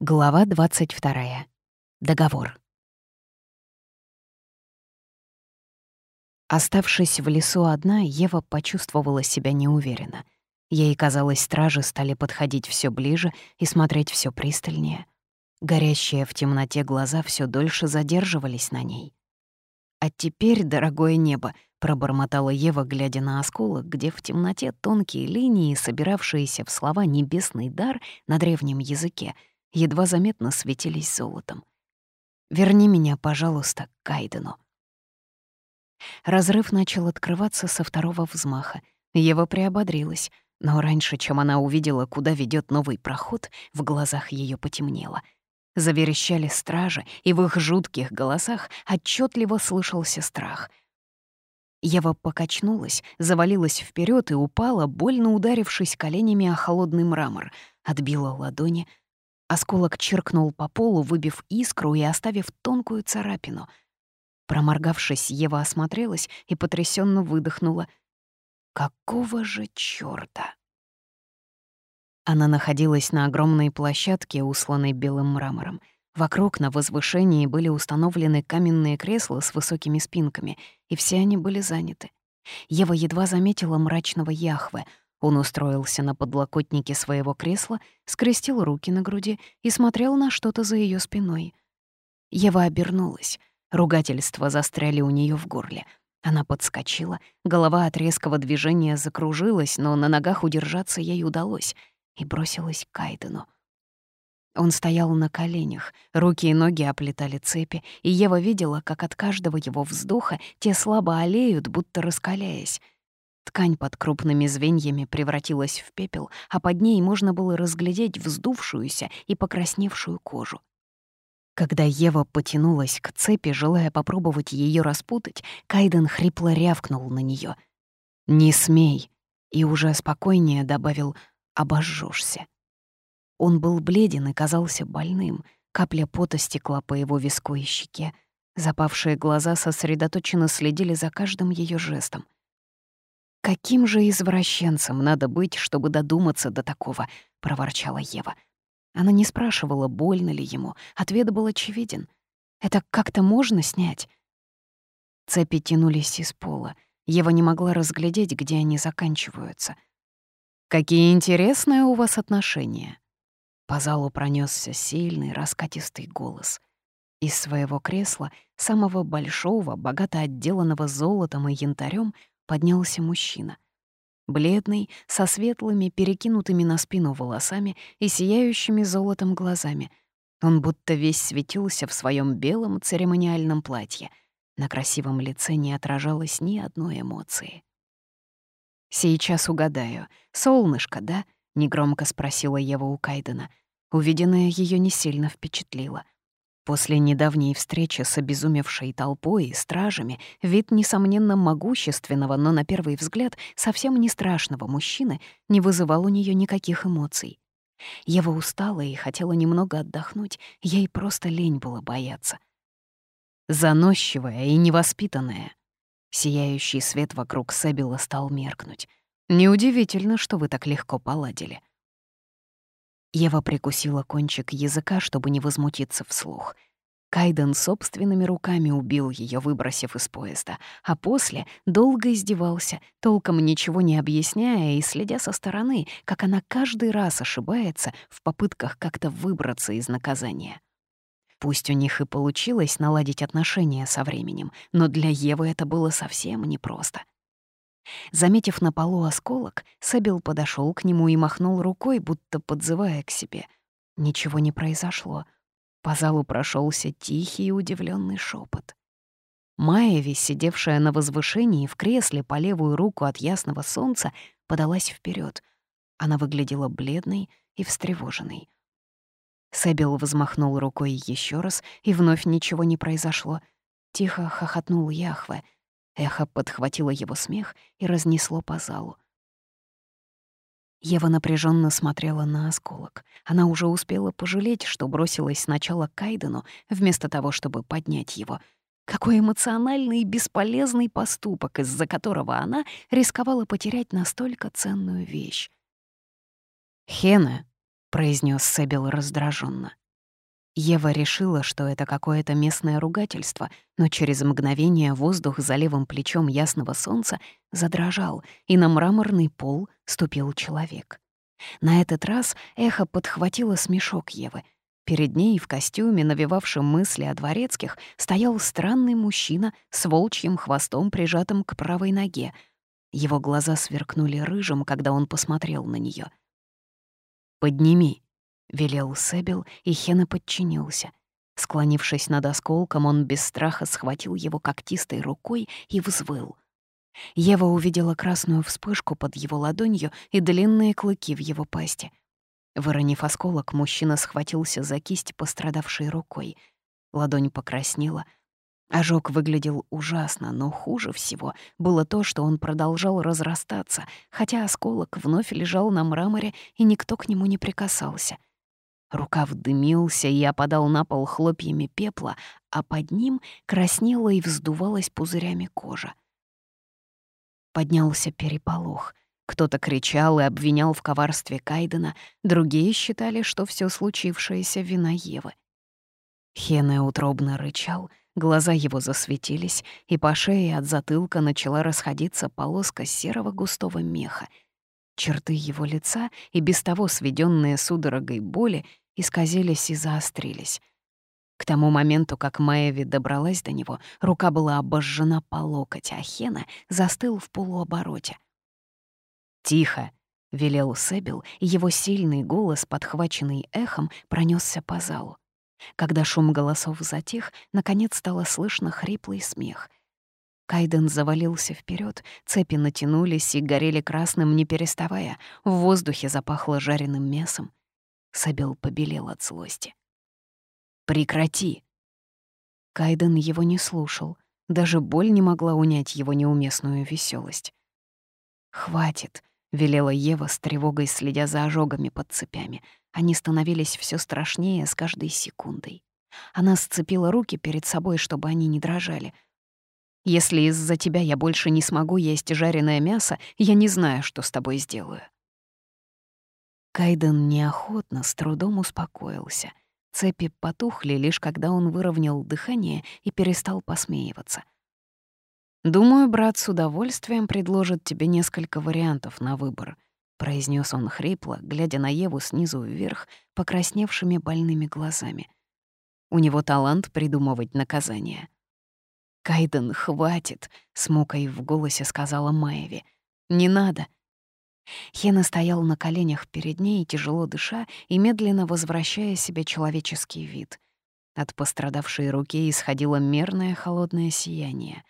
Глава 22. Договор. Оставшись в лесу одна, Ева почувствовала себя неуверенно. Ей казалось, стражи стали подходить все ближе и смотреть все пристальнее. Горящие в темноте глаза все дольше задерживались на ней. «А теперь, дорогое небо», — пробормотала Ева, глядя на осколок, где в темноте тонкие линии, собиравшиеся в слова «небесный дар» на древнем языке, едва заметно светились золотом. «Верни меня, пожалуйста, к Кайдену». Разрыв начал открываться со второго взмаха. Ева приободрилась, но раньше, чем она увидела, куда ведет новый проход, в глазах ее потемнело — Заверещали стражи, и в их жутких голосах отчетливо слышался страх. Ева покачнулась, завалилась вперед и упала, больно ударившись коленями о холодный мрамор, отбила ладони. Осколок чиркнул по полу, выбив искру и оставив тонкую царапину. Проморгавшись, Ева осмотрелась и потрясенно выдохнула. «Какого же чёрта?» Она находилась на огромной площадке, усланной белым мрамором. Вокруг на возвышении были установлены каменные кресла с высокими спинками, и все они были заняты. Ева едва заметила мрачного Яхве. Он устроился на подлокотнике своего кресла, скрестил руки на груди и смотрел на что-то за ее спиной. Ева обернулась. Ругательства застряли у нее в горле. Она подскочила, голова от резкого движения закружилась, но на ногах удержаться ей удалось — и бросилась к Кайдену. Он стоял на коленях, руки и ноги оплетали цепи, и Ева видела, как от каждого его вздоха те слабо олеют, будто раскаляясь. Ткань под крупными звеньями превратилась в пепел, а под ней можно было разглядеть вздувшуюся и покрасневшую кожу. Когда Ева потянулась к цепи, желая попробовать ее распутать, Кайден хрипло рявкнул на нее. «Не смей!» и уже спокойнее добавил обожжешься. Он был бледен и казался больным. Капля пота стекла по его виску и щеке. Запавшие глаза сосредоточенно следили за каждым ее жестом. «Каким же извращенцем надо быть, чтобы додуматься до такого?» — проворчала Ева. Она не спрашивала, больно ли ему. Ответ был очевиден. «Это как-то можно снять?» Цепи тянулись из пола. Ева не могла разглядеть, где они заканчиваются — Какие интересные у вас отношения. По залу пронесся сильный, раскатистый голос. Из своего кресла, самого большого, богато отделанного золотом и янтарем, поднялся мужчина. Бледный, со светлыми, перекинутыми на спину волосами и сияющими золотом глазами. Он будто весь светился в своем белом церемониальном платье. На красивом лице не отражалось ни одной эмоции. «Сейчас угадаю. Солнышко, да?» — негромко спросила Ева у Кайдена. Увиденное ее не сильно впечатлило. После недавней встречи с обезумевшей толпой и стражами вид, несомненно, могущественного, но на первый взгляд совсем не страшного мужчины не вызывал у нее никаких эмоций. Ева устала и хотела немного отдохнуть, ей просто лень было бояться. Заносчивая и невоспитанная, Сияющий свет вокруг Себила стал меркнуть. «Неудивительно, что вы так легко поладили». Ева прикусила кончик языка, чтобы не возмутиться вслух. Кайден собственными руками убил ее, выбросив из поезда, а после долго издевался, толком ничего не объясняя и следя со стороны, как она каждый раз ошибается в попытках как-то выбраться из наказания. Пусть у них и получилось наладить отношения со временем, но для Евы это было совсем непросто. Заметив на полу осколок, Сабил подошел к нему и махнул рукой, будто подзывая к себе. Ничего не произошло. По залу прошелся тихий и удивленный шепот. Майяви, сидевшая на возвышении в кресле по левую руку от ясного солнца, подалась вперед. Она выглядела бледной и встревоженной. Сэбил взмахнул рукой еще раз, и вновь ничего не произошло. Тихо хохотнул Яхве. Эхо подхватило его смех и разнесло по залу. Ева напряженно смотрела на осколок. Она уже успела пожалеть, что бросилась сначала к Кайдену, вместо того, чтобы поднять его. Какой эмоциональный и бесполезный поступок, из-за которого она рисковала потерять настолько ценную вещь. «Хена», — произнес Себил раздраженно. Ева решила, что это какое-то местное ругательство, но через мгновение воздух за левым плечом ясного солнца задрожал, и на мраморный пол ступил человек. На этот раз эхо подхватило смешок Евы. Перед ней в костюме, навевавшем мысли о дворецких, стоял странный мужчина с волчьим хвостом, прижатым к правой ноге. Его глаза сверкнули рыжим, когда он посмотрел на нее. «Подними», — велел Себил, и Хена подчинился. Склонившись над осколком, он без страха схватил его когтистой рукой и взвыл. Ева увидела красную вспышку под его ладонью и длинные клыки в его пасти. Выронив осколок, мужчина схватился за кисть пострадавшей рукой. Ладонь покраснела. Ожог выглядел ужасно, но хуже всего было то, что он продолжал разрастаться, хотя осколок вновь лежал на мраморе, и никто к нему не прикасался — Рукав дымился и опадал на пол хлопьями пепла, а под ним краснела и вздувалась пузырями кожа. Поднялся переполох. Кто-то кричал и обвинял в коварстве Кайдена, другие считали, что все случившееся — вина Евы. Хене утробно рычал, глаза его засветились, и по шее от затылка начала расходиться полоска серого густого меха — Черты его лица, и без того сведенные судорогой боли, исказились и заострились. К тому моменту, как Маеви добралась до него, рука была обожжена по локоть, а Хена застыл в полуобороте. «Тихо!» — велел Себил, и его сильный голос, подхваченный эхом, пронесся по залу. Когда шум голосов затих, наконец стало слышно хриплый смех. Кайден завалился вперед, цепи натянулись и горели красным, не переставая. В воздухе запахло жареным мясом. Сабел побелел от злости. «Прекрати!» Кайден его не слушал. Даже боль не могла унять его неуместную веселость. «Хватит», — велела Ева с тревогой, следя за ожогами под цепями. Они становились все страшнее с каждой секундой. Она сцепила руки перед собой, чтобы они не дрожали — если из-за тебя я больше не смогу есть жареное мясо, я не знаю, что с тобой сделаю». Кайден неохотно, с трудом успокоился. Цепи потухли лишь когда он выровнял дыхание и перестал посмеиваться. «Думаю, брат с удовольствием предложит тебе несколько вариантов на выбор», — произнес он хрипло, глядя на Еву снизу вверх, покрасневшими больными глазами. «У него талант придумывать наказания». «Кайден, хватит!» — с мукой в голосе сказала Майви. «Не надо!» Хена стоял на коленях перед ней, тяжело дыша и медленно возвращая себе человеческий вид. От пострадавшей руки исходило мерное холодное сияние.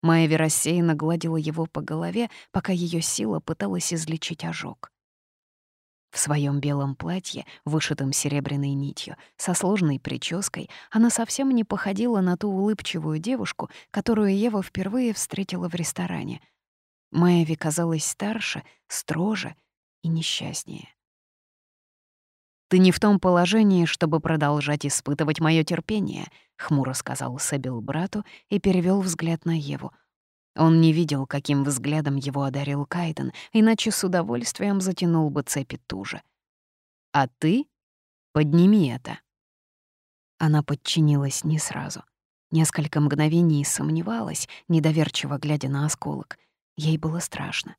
Майви рассеянно гладила его по голове, пока ее сила пыталась излечить ожог. В своем белом платье, вышитом серебряной нитью, со сложной прической, она совсем не походила на ту улыбчивую девушку, которую Ева впервые встретила в ресторане. Майяви казалась старше, строже и несчастнее. «Ты не в том положении, чтобы продолжать испытывать мое терпение», — хмуро сказал Сабил брату и перевел взгляд на Еву — он не видел, каким взглядом его одарил Кайден, иначе с удовольствием затянул бы цепи туже. «А ты? Подними это». Она подчинилась не сразу. Несколько мгновений сомневалась, недоверчиво глядя на осколок. Ей было страшно.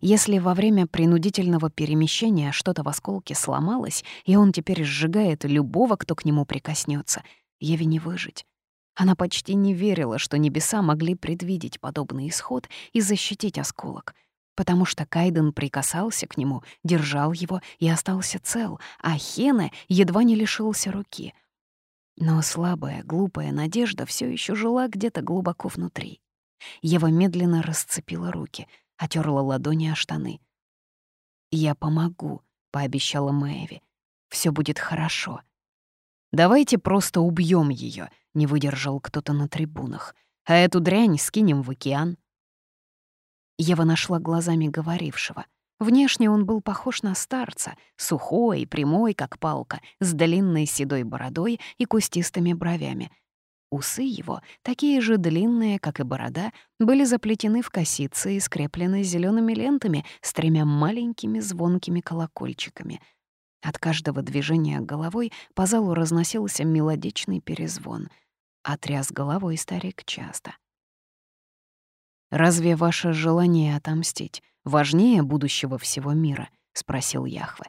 Если во время принудительного перемещения что-то в осколке сломалось, и он теперь сжигает любого, кто к нему прикоснется, Еве не выжить. Она почти не верила, что небеса могли предвидеть подобный исход и защитить осколок, потому что Кайден прикасался к нему, держал его и остался цел, а Хена едва не лишился руки. Но слабая, глупая надежда все еще жила где-то глубоко внутри. Ева медленно расцепила руки, отерла ладони о штаны. «Я помогу», — пообещала Мэйви. Все будет хорошо». «Давайте просто убьем ее, не выдержал кто-то на трибунах. «А эту дрянь скинем в океан». Ева нашла глазами говорившего. Внешне он был похож на старца, сухой, прямой, как палка, с длинной седой бородой и кустистыми бровями. Усы его, такие же длинные, как и борода, были заплетены в косицы и скреплены зелеными лентами с тремя маленькими звонкими колокольчиками. От каждого движения головой по залу разносился мелодичный перезвон. Отряс головой старик часто. «Разве ваше желание отомстить важнее будущего всего мира?» — спросил Яхве.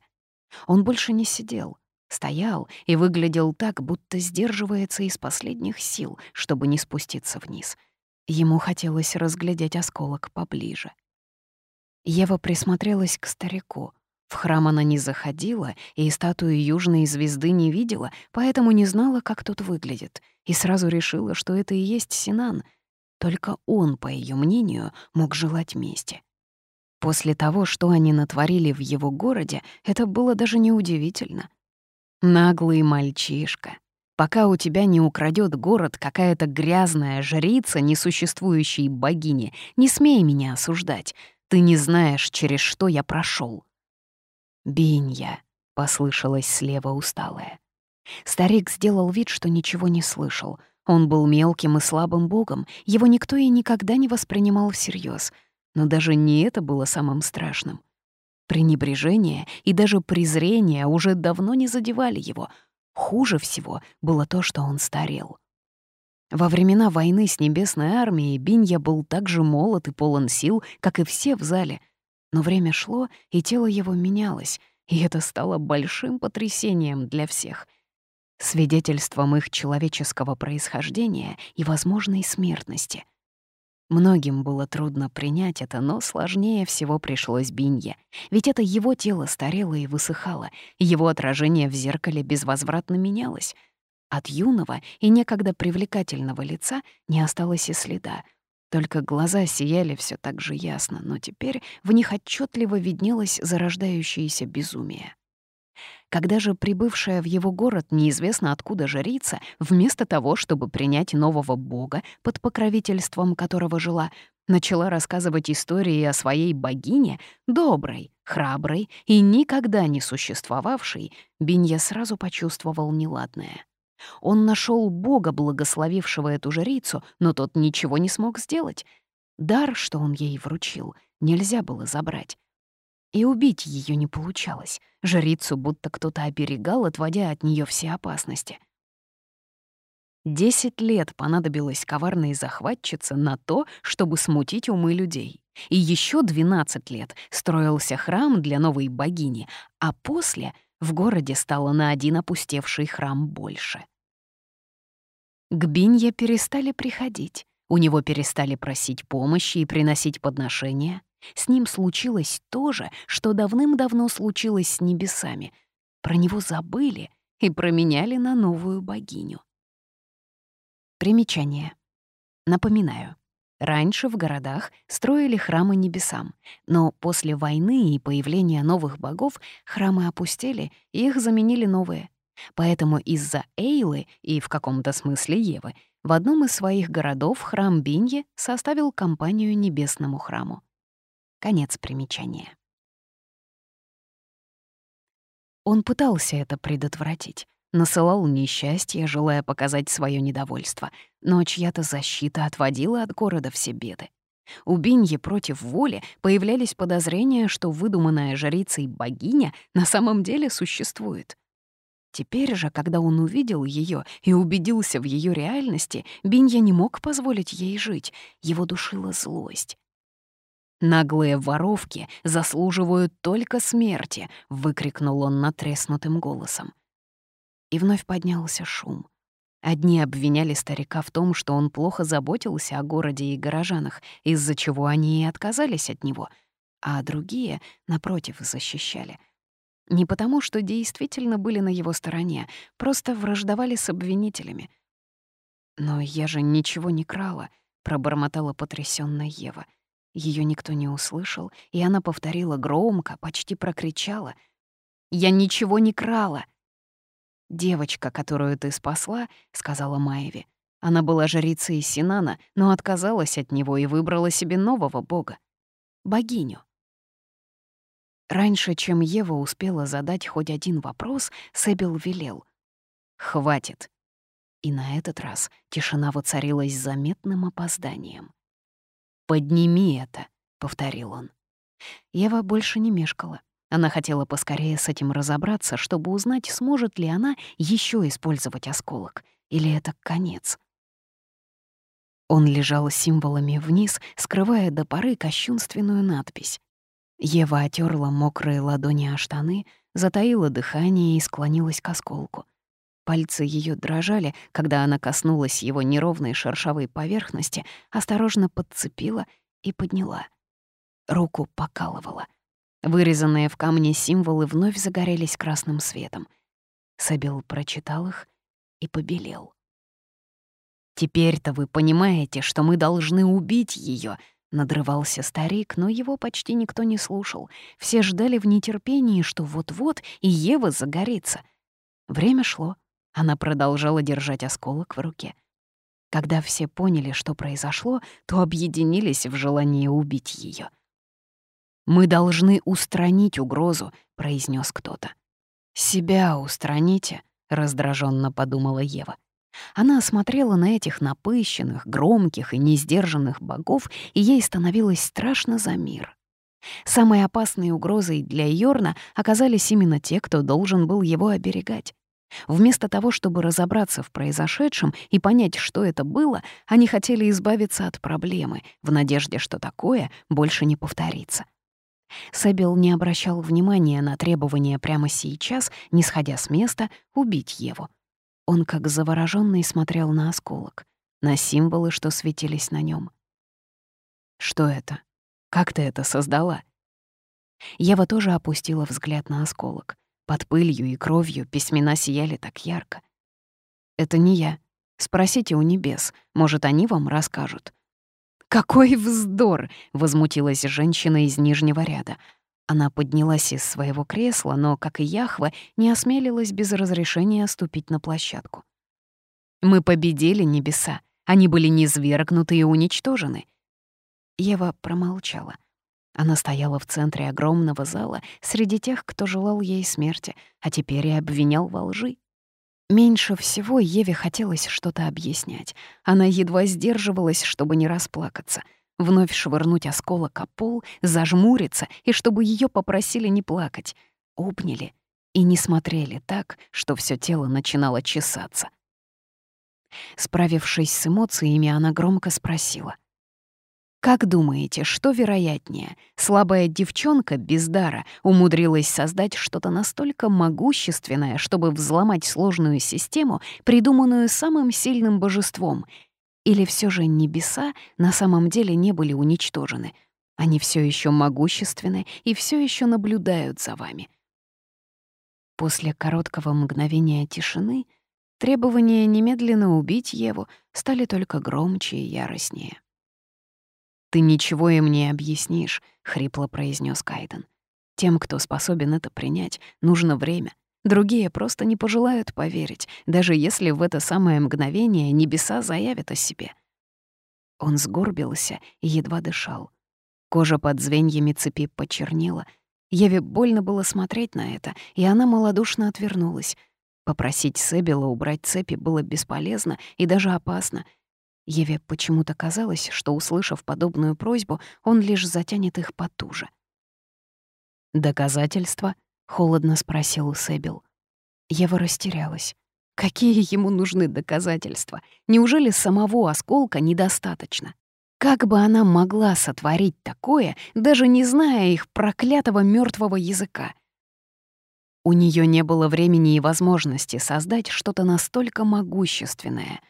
Он больше не сидел, стоял и выглядел так, будто сдерживается из последних сил, чтобы не спуститься вниз. Ему хотелось разглядеть осколок поближе. Ева присмотрелась к старику. В храм она не заходила и статуи Южной звезды не видела, поэтому не знала, как тот выглядит, и сразу решила, что это и есть Синан. Только он, по ее мнению, мог желать мести. После того, что они натворили в его городе, это было даже неудивительно. Наглый мальчишка. Пока у тебя не украдет город какая-то грязная жрица несуществующей богини, не смей меня осуждать. Ты не знаешь, через что я прошел. «Бинья», — послышалось слева усталое. Старик сделал вид, что ничего не слышал. Он был мелким и слабым богом, его никто и никогда не воспринимал всерьез — но даже не это было самым страшным. Пренебрежение и даже презрение уже давно не задевали его. Хуже всего было то, что он старел. Во времена войны с Небесной армией Бинья был так же молод и полон сил, как и все в зале. Но время шло, и тело его менялось, и это стало большим потрясением для всех — свидетельством их человеческого происхождения и возможной смертности — Многим было трудно принять это, но сложнее всего пришлось Бинье. Ведь это его тело старело и высыхало, его отражение в зеркале безвозвратно менялось. От юного и некогда привлекательного лица не осталось и следа. Только глаза сияли все так же ясно, но теперь в них отчетливо виднелось зарождающееся безумие. Когда же прибывшая в его город неизвестно откуда жрица, вместо того, чтобы принять нового бога, под покровительством которого жила, начала рассказывать истории о своей богине, доброй, храброй и никогда не существовавшей, Бинья сразу почувствовал неладное. Он нашел бога, благословившего эту жрицу, но тот ничего не смог сделать. Дар, что он ей вручил, нельзя было забрать. И убить ее не получалось. Жрицу будто кто-то оберегал, отводя от нее все опасности. Десять лет понадобилось коварной захватчице на то, чтобы смутить умы людей. И еще двенадцать лет строился храм для новой богини, а после в городе стало на один опустевший храм больше. К Бинье перестали приходить, у него перестали просить помощи и приносить подношения. С ним случилось то же, что давным-давно случилось с небесами. Про него забыли и променяли на новую богиню. Примечание. Напоминаю. Раньше в городах строили храмы небесам, но после войны и появления новых богов храмы опустели, и их заменили новые. Поэтому из-за Эйлы и в каком-то смысле Евы в одном из своих городов храм Бинье составил компанию небесному храму. Конец примечания. Он пытался это предотвратить, насылал несчастье, желая показать свое недовольство, но чья-то защита отводила от города все беды. У Биньи против воли появлялись подозрения, что выдуманная жрицей богиня на самом деле существует. Теперь же, когда он увидел ее и убедился в ее реальности, Бинья не мог позволить ей жить, его душила злость. «Наглые воровки заслуживают только смерти!» — выкрикнул он натреснутым голосом. И вновь поднялся шум. Одни обвиняли старика в том, что он плохо заботился о городе и горожанах, из-за чего они и отказались от него, а другие, напротив, защищали. Не потому, что действительно были на его стороне, просто враждовали с обвинителями. «Но я же ничего не крала», — пробормотала потрясённая Ева — ее никто не услышал, и она повторила громко, почти прокричала. «Я ничего не крала!» «Девочка, которую ты спасла», — сказала Маеви. Она была жрицей Синана, но отказалась от него и выбрала себе нового бога — богиню. Раньше, чем Ева успела задать хоть один вопрос, Себил велел. «Хватит». И на этот раз тишина воцарилась заметным опозданием. «Подними это», — повторил он. Ева больше не мешкала. Она хотела поскорее с этим разобраться, чтобы узнать, сможет ли она еще использовать осколок, или это конец. Он лежал символами вниз, скрывая до поры кощунственную надпись. Ева отерла мокрые ладони о штаны, затаила дыхание и склонилась к осколку. Пальцы ее дрожали, когда она коснулась его неровной шершавой поверхности, осторожно подцепила и подняла. Руку покалывала — Вырезанные в камне символы вновь загорелись красным светом. Сабил прочитал их и побелел. «Теперь-то вы понимаете, что мы должны убить ее, надрывался старик, но его почти никто не слушал. Все ждали в нетерпении, что вот-вот и Ева загорится. Время шло. Она продолжала держать осколок в руке. Когда все поняли, что произошло, то объединились в желании убить ее. «Мы должны устранить угрозу», — произнес кто-то. «Себя устраните», — раздраженно подумала Ева. Она смотрела на этих напыщенных, громких и несдержанных богов, и ей становилось страшно за мир. Самой опасной угрозой для Йорна оказались именно те, кто должен был его оберегать. Вместо того, чтобы разобраться в произошедшем и понять, что это было, они хотели избавиться от проблемы, в надежде, что такое больше не повторится. Сабил не обращал внимания на требование прямо сейчас, не сходя с места, убить Еву. Он как заворожённый смотрел на осколок, на символы, что светились на нем. «Что это? Как ты это создала?» Ева тоже опустила взгляд на осколок. Под пылью и кровью письмена сияли так ярко. «Это не я. Спросите у небес, может, они вам расскажут», «Какой вздор!» — возмутилась женщина из нижнего ряда. Она поднялась из своего кресла, но, как и Яхва, не осмелилась без разрешения ступить на площадку. «Мы победили небеса. Они были низвергнуты и уничтожены». Ева промолчала. Она стояла в центре огромного зала среди тех, кто желал ей смерти, а теперь и обвинял во лжи. Меньше всего Еве хотелось что-то объяснять. Она едва сдерживалась, чтобы не расплакаться. Вновь швырнуть осколок о пол, зажмуриться, и чтобы ее попросили не плакать. Обняли и не смотрели так, что все тело начинало чесаться. Справившись с эмоциями, она громко спросила — как думаете, что вероятнее? Слабая девчонка без дара умудрилась создать что-то настолько могущественное, чтобы взломать сложную систему, придуманную самым сильным божеством? Или все же небеса на самом деле не были уничтожены? Они все еще могущественны и все еще наблюдают за вами. После короткого мгновения тишины требования немедленно убить Еву стали только громче и яростнее. «Ты ничего им не объяснишь», — хрипло произнес Кайден. «Тем, кто способен это принять, нужно время. Другие просто не пожелают поверить, даже если в это самое мгновение небеса заявят о себе». Он сгорбился и едва дышал. Кожа под звеньями цепи почернела. Еве больно было смотреть на это, и она малодушно отвернулась. Попросить Себила убрать цепи было бесполезно и даже опасно — Еве почему-то казалось, что, услышав подобную просьбу, он лишь затянет их потуже. «Доказательства?» — холодно спросил Сэбил. Ева растерялась. Какие ему нужны доказательства? Неужели самого осколка недостаточно? Как бы она могла сотворить такое, даже не зная их проклятого мертвого языка? У нее не было времени и возможности создать что-то настолько могущественное —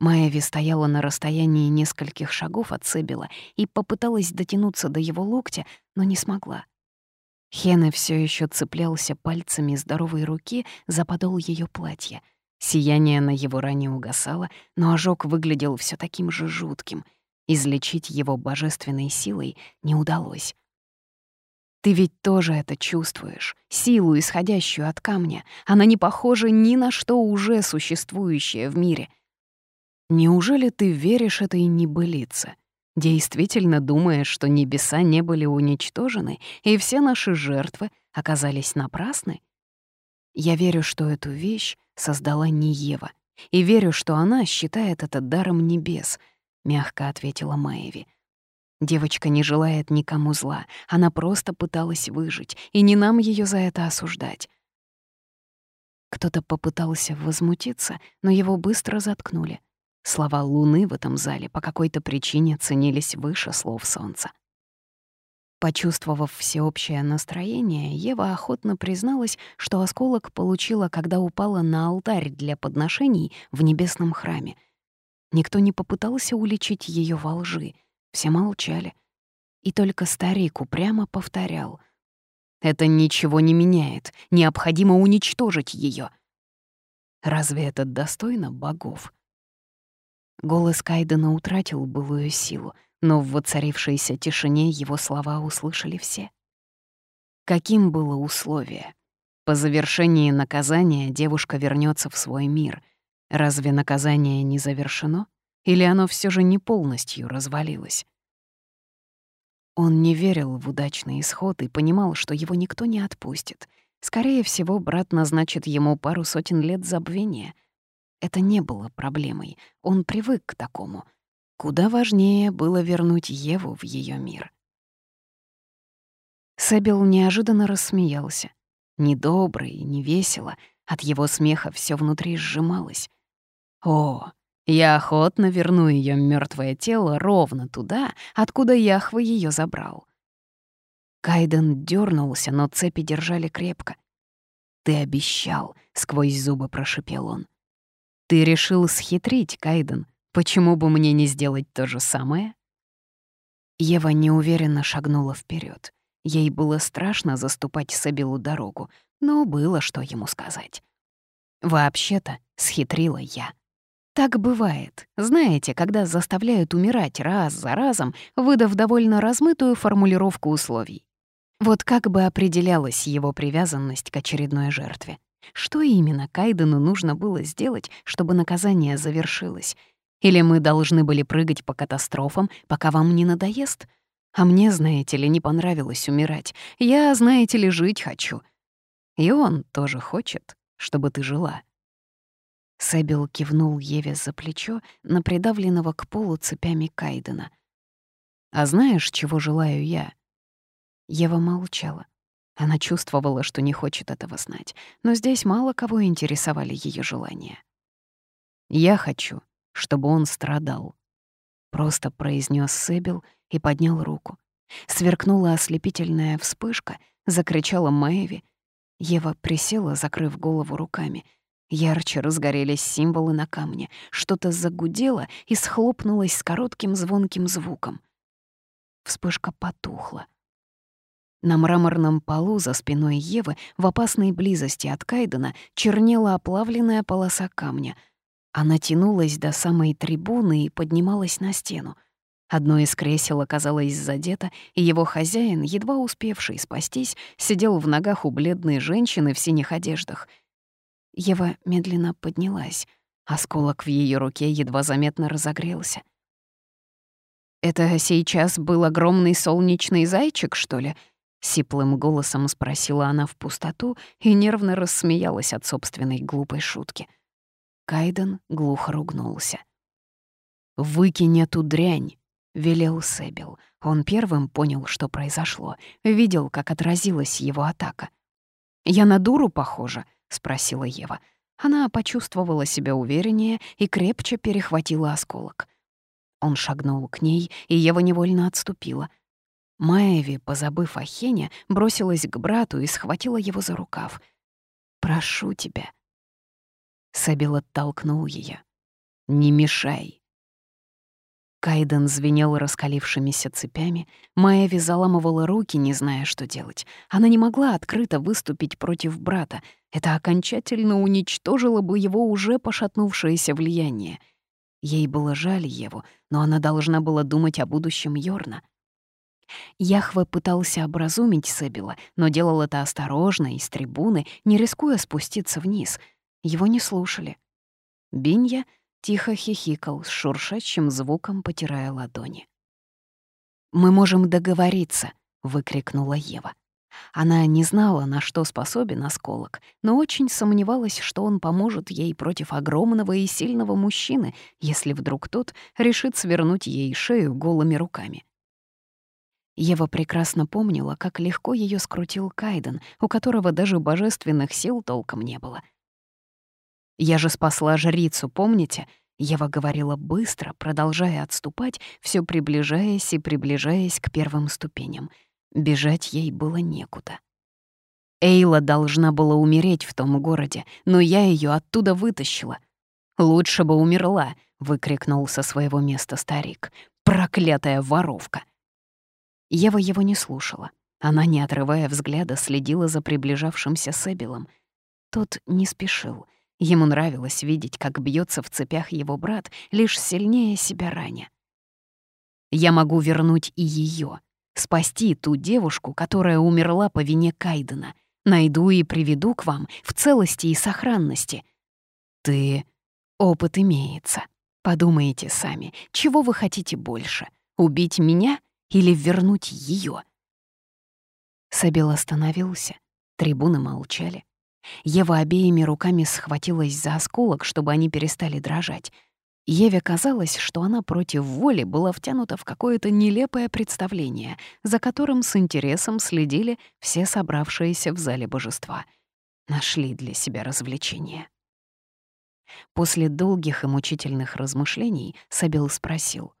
Майяви стояла на расстоянии нескольких шагов от Сыбила и попыталась дотянуться до его локтя, но не смогла. Хене все еще цеплялся пальцами здоровой руки за подол ее платья. Сияние на его ране угасало, но ожог выглядел все таким же жутким. Излечить его божественной силой не удалось. Ты ведь тоже это чувствуешь, силу, исходящую от камня. Она не похожа ни на что уже существующее в мире — Неужели ты веришь этой небылице? Действительно думаешь, что небеса не были уничтожены, и все наши жертвы оказались напрасны? Я верю, что эту вещь создала не Ева, и верю, что она считает это даром небес, — мягко ответила Маеви. Девочка не желает никому зла, она просто пыталась выжить, и не нам ее за это осуждать. Кто-то попытался возмутиться, но его быстро заткнули. Слова Луны в этом зале по какой-то причине ценились выше слов Солнца. Почувствовав всеобщее настроение, Ева охотно призналась, что осколок получила, когда упала на алтарь для подношений в небесном храме. Никто не попытался уличить ее во лжи, все молчали. И только старик упрямо повторял. «Это ничего не меняет, необходимо уничтожить ее. Разве это достойно богов? Голос Кайдена утратил былую силу, но в воцарившейся тишине его слова услышали все. Каким было условие? По завершении наказания девушка вернется в свой мир. Разве наказание не завершено? Или оно все же не полностью развалилось? Он не верил в удачный исход и понимал, что его никто не отпустит. Скорее всего, брат назначит ему пару сотен лет забвения — это не было проблемой, он привык к такому. Куда важнее было вернуть Еву в ее мир. Сэбил неожиданно рассмеялся. Недобро и невесело, от его смеха все внутри сжималось. «О, я охотно верну ее мертвое тело ровно туда, откуда Яхва ее забрал». Кайден дернулся, но цепи держали крепко. «Ты обещал», — сквозь зубы прошипел он. Ты решил схитрить, Кайден. Почему бы мне не сделать то же самое? Ева неуверенно шагнула вперед. Ей было страшно заступать Сабилу дорогу, но было что ему сказать. Вообще-то, схитрила я. Так бывает. Знаете, когда заставляют умирать раз за разом, выдав довольно размытую формулировку условий. Вот как бы определялась его привязанность к очередной жертве. Что именно Кайдену нужно было сделать, чтобы наказание завершилось? Или мы должны были прыгать по катастрофам, пока вам не надоест? А мне, знаете ли, не понравилось умирать. Я, знаете ли, жить хочу. И он тоже хочет, чтобы ты жила. Сэбил кивнул Еве за плечо на придавленного к полу цепями Кайдена. «А знаешь, чего желаю я?» Ева молчала. Она чувствовала, что не хочет этого знать, но здесь мало кого интересовали ее желания. «Я хочу, чтобы он страдал», — просто произнес Сибил и поднял руку. Сверкнула ослепительная вспышка, закричала Мэйви. Ева присела, закрыв голову руками. Ярче разгорелись символы на камне, что-то загудело и схлопнулось с коротким звонким звуком. Вспышка потухла — на мраморном полу за спиной Евы в опасной близости от Кайдена чернела оплавленная полоса камня. Она тянулась до самой трибуны и поднималась на стену. Одно из кресел оказалось задето, и его хозяин, едва успевший спастись, сидел в ногах у бледной женщины в синих одеждах. Ева медленно поднялась. Осколок в ее руке едва заметно разогрелся. «Это сейчас был огромный солнечный зайчик, что ли?» Сиплым голосом спросила она в пустоту и нервно рассмеялась от собственной глупой шутки. Кайден глухо ругнулся. «Выкинь эту дрянь!» — велел Себил. Он первым понял, что произошло, видел, как отразилась его атака. «Я на дуру похожа?» — спросила Ева. Она почувствовала себя увереннее и крепче перехватила осколок. Он шагнул к ней, и Ева невольно отступила. Маеви, позабыв о Хене, бросилась к брату и схватила его за рукав. «Прошу тебя». Сабил оттолкнул ее. «Не мешай». Кайден звенел раскалившимися цепями, Маеви заламывала руки, не зная, что делать. Она не могла открыто выступить против брата. Это окончательно уничтожило бы его уже пошатнувшееся влияние. Ей было жаль его, но она должна была думать о будущем Йорна — Яхве пытался образумить Себила, но делал это осторожно и с трибуны, не рискуя спуститься вниз. Его не слушали. Бинья тихо хихикал с шуршащим звуком, потирая ладони. «Мы можем договориться», — выкрикнула Ева. Она не знала, на что способен осколок, но очень сомневалась, что он поможет ей против огромного и сильного мужчины, если вдруг тот решит свернуть ей шею голыми руками. Ева прекрасно помнила, как легко ее скрутил Кайден, у которого даже божественных сил толком не было. «Я же спасла жрицу, помните?» Ева говорила быстро, продолжая отступать, все приближаясь и приближаясь к первым ступеням. Бежать ей было некуда. Эйла должна была умереть в том городе, но я ее оттуда вытащила. «Лучше бы умерла», — выкрикнул со своего места старик. «Проклятая воровка!» Ева его не слушала. Она, не отрывая взгляда, следила за приближавшимся Себилом. Тот не спешил — Ему нравилось видеть, как бьется в цепях его брат, лишь сильнее себя раня. «Я могу вернуть и ее, спасти ту девушку, которая умерла по вине Кайдена. Найду и приведу к вам в целости и сохранности. Ты... Опыт имеется. Подумайте сами, чего вы хотите больше, убить меня или вернуть ее? Сабил остановился. Трибуны молчали. Ева обеими руками схватилась за осколок, чтобы они перестали дрожать. Еве казалось, что она против воли была втянута в какое-то нелепое представление, за которым с интересом следили все собравшиеся в зале божества. Нашли для себя развлечение. После долгих и мучительных размышлений Сабил спросил.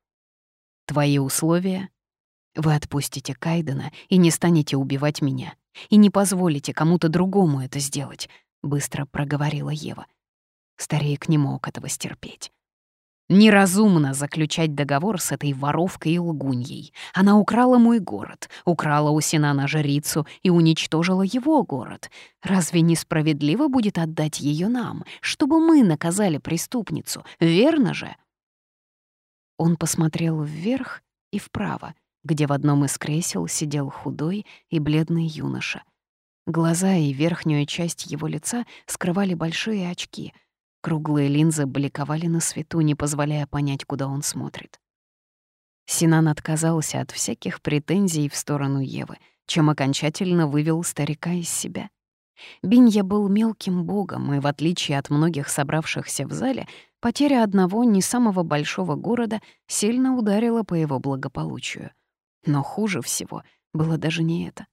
«Твои условия? Вы отпустите Кайдена и не станете убивать меня и не позволите кому-то другому это сделать», — быстро проговорила Ева. Старик не мог этого стерпеть. Неразумно заключать договор с этой воровкой и лгуньей. Она украла мой город, украла у Синана жрицу и уничтожила его город. Разве несправедливо будет отдать ее нам, чтобы мы наказали преступницу, верно же? Он посмотрел вверх и вправо, где в одном из кресел сидел худой и бледный юноша. Глаза и верхнюю часть его лица скрывали большие очки. Круглые линзы бликовали на свету, не позволяя понять, куда он смотрит. Синан отказался от всяких претензий в сторону Евы, чем окончательно вывел старика из себя. Бинья был мелким богом, и, в отличие от многих собравшихся в зале, потеря одного не самого большого города сильно ударила по его благополучию. Но хуже всего было даже не это.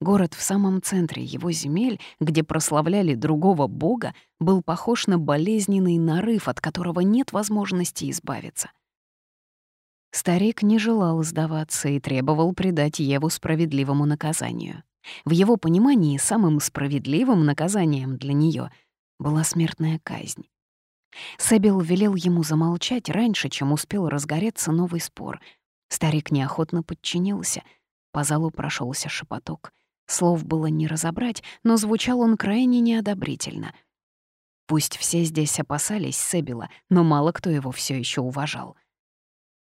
Город в самом центре его земель, где прославляли другого бога, был похож на болезненный нарыв, от которого нет возможности избавиться. Старик не желал сдаваться и требовал предать Еву справедливому наказанию. В его понимании самым справедливым наказанием для нее была смертная казнь. Сабил велел ему замолчать раньше, чем успел разгореться новый спор — Старик неохотно подчинился. По залу прошелся шепоток. Слов было не разобрать, но звучал он крайне неодобрительно. Пусть все здесь опасались Себила, но мало кто его все еще уважал.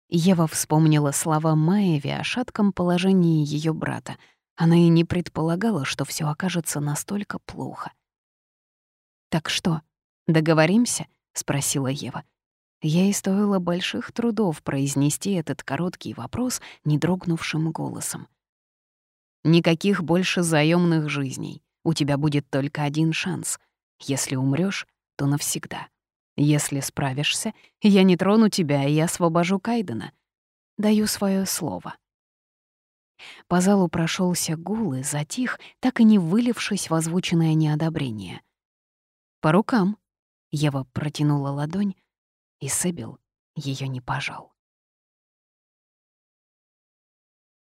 Ева вспомнила слова Маеви о шатком положении ее брата. Она и не предполагала, что все окажется настолько плохо. «Так что, договоримся?» — спросила Ева. Ей стоило больших трудов произнести этот короткий вопрос недрогнувшим голосом. «Никаких больше заёмных жизней. У тебя будет только один шанс. Если умрёшь, то навсегда. Если справишься, я не трону тебя и освобожу Кайдена. Даю своё слово». По залу прошелся гул и затих, так и не вылившись в озвученное неодобрение. «По рукам», — Ева протянула ладонь, и Сыбил ее не пожал.